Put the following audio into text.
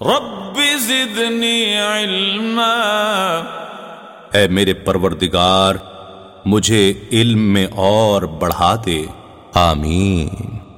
رب زدنی علما۔ اے میرے پروردگار مجھے علم میں اور بڑھا دے۔ آمین۔